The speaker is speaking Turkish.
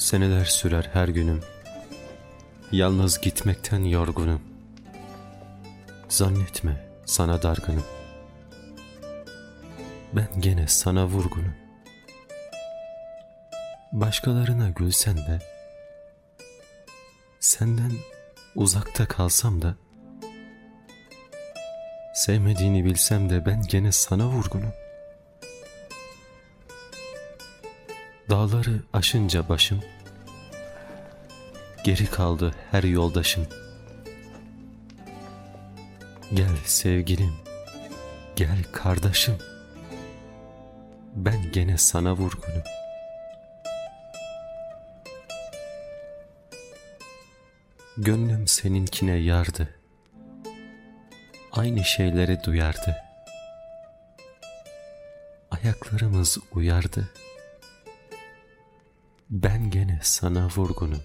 Seneler sürer her günüm. Yalnız gitmekten yorgunum. Zannetme sana dargınım. Ben gene sana vurgunum. Başkalarına gülsen de, senden uzakta kalsam da, sevmediğini bilsem de ben gene sana vurgunum. Dağları aşınca başım, geri kaldı her yoldaşım. Gel sevgilim, gel kardeşim, ben gene sana vurgunum. Gönlüm seninkine yardı, aynı şeyleri duyardı. Ayaklarımız uyardı. Ben gene sana vurgunum.